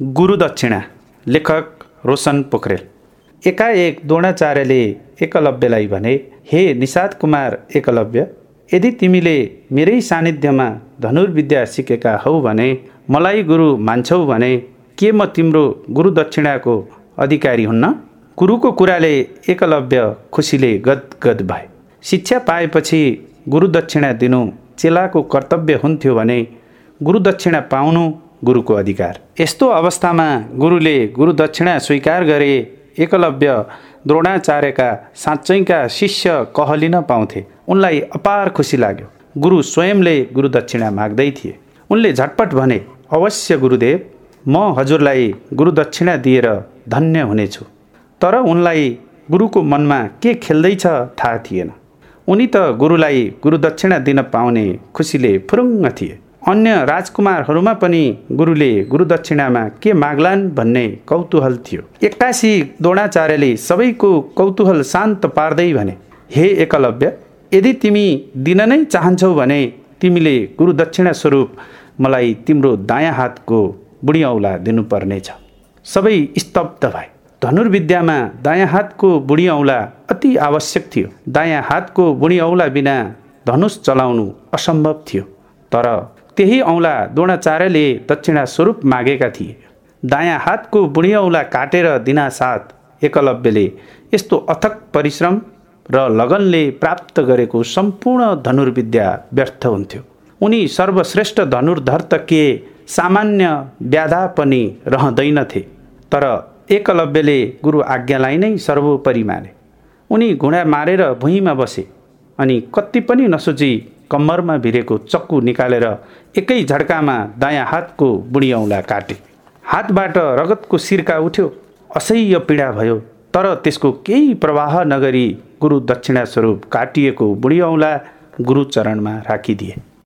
गुरु दक्षिणा लेखक रोशन पोखरेल एकाएक द्रोणाचार्यले एकलव्यलाई भने हे निषाद कुमार एकलव्य यदि तिमीले मेरै सानिध्यमा धनुर्विद्या सिकेका हौ भने मलाई गुरु मान्छौ भने के म तिम्रो गुरु दक्षिणाको अधिकारी हुन्न गुरुको कुराले एकलव्य खुसीले गदगद भए शिक्षा पाएपछि गुरु दक्षिणा दिनु चेलाको कर्तव्य हुन्थ्यो भने गुरु दक्षिणा पाउनु गुरुको अधिकार। यस्तो अवस्थामा गुरुले गुरु दक्षिणा स्वीकार गरे एकलव्य द्रोणाचार्यका साँच्चैका शिष्य कहलिन पाउँथे। उनलाई अपार खुसी लाग्यो। गुरु स्वयंले गुरु दक्षिणा माग्दै थिए। उनले झटपट भने अवश्य गुरुदेव म हजुरलाई गुरु दक्षिणा दिएर धन्य हुनेछु। तर उनलाई गुरुको मनमा के खेल्दैछ थाहा थिएन। उनी त गुरुलाई गुरु दक्षिणा दिन पाउने खुसीले फुरुङ्ग थिए। अन्य राजकुमारहरूमा पनि गुरुले गुरुदक्षिणामा के माग्लान् भन्ने कौतूहल थियो। एक्कासी द्रोणाचार्यले सबैको कौतूहल शान्त पार्दै भने हे एकलव्य यदि तिमी दिन नै चाहन्छौ भने तिमीले गुरुदक्षिणा स्वरूप मलाई तिम्रो दायाँ हातको बुढी औला दिनुपर्नेछ। सबै स्तब्ध भए। धनुर्विद्यामा दायाँ हातको बुढी औला अति आवश्यक थियो। दायाँ हातको बुढी औला बिना धनुष चलाउनु असम्भव थियो। तर त्यही औँला द्रोणाचार्यले दक्षिणा स्वरूप मागेका थिए। दायाँ हातको बुढी औँला काटेर दिनासाथ एकलव्यले यस्तो अथक परिश्रम र लगनले प्राप्त गरेको सम्पूर्ण धनुर्विद्या व्यर्थ हुन्थ्यो। उनी सर्वश्रेष्ठ धनुर्धर त के सामान्य व्याधा पनि रहँदैनथे तर एकलव्यले गुरु आज्ञालाई नै सर्वोपरि माने। उनी घुँडा मारेर भुइँमा बसे अनि कति पनि नसोची कम्मरमा भिरेको चक्कु निकालेर एकै झड्कामा दायाँ हातको बुढी औँला काटे। हातबाट रगतको सिर्का उठ्यो असह्य पीडा भयो। तर त्यसको केही प्रवाह नगरी गुरु दक्षिणा स्वरूप काटिएको बुढी औँला गुरुचरणमा राखिदिए।